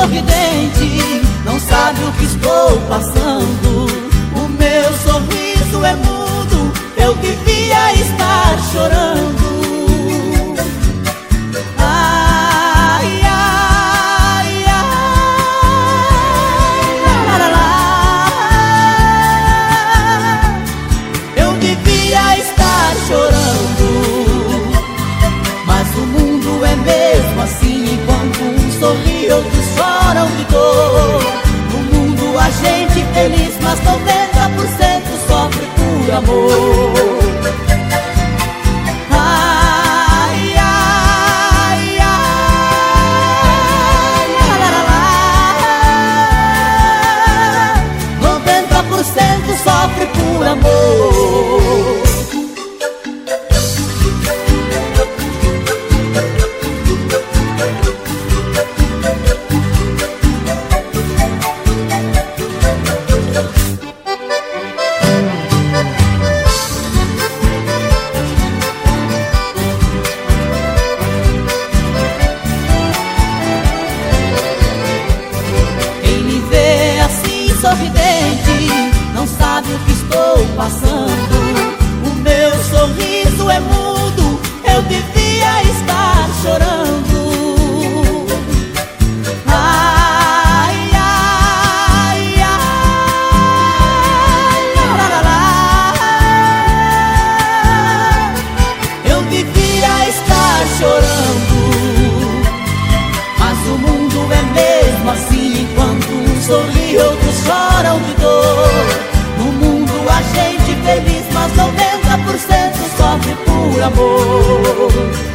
sorridente não sabe o que estou passando. O meu sorriso é mudo, eu devia estar chorando. Oh. Não sabe o que estou passando. O meu sorriso é mudo, eu devia estar chorando. Ai, ai, ai, lá, lá, lá. Eu devia estar chorando. Mas o mundo é mesmo assim Enquanto um sorri, amor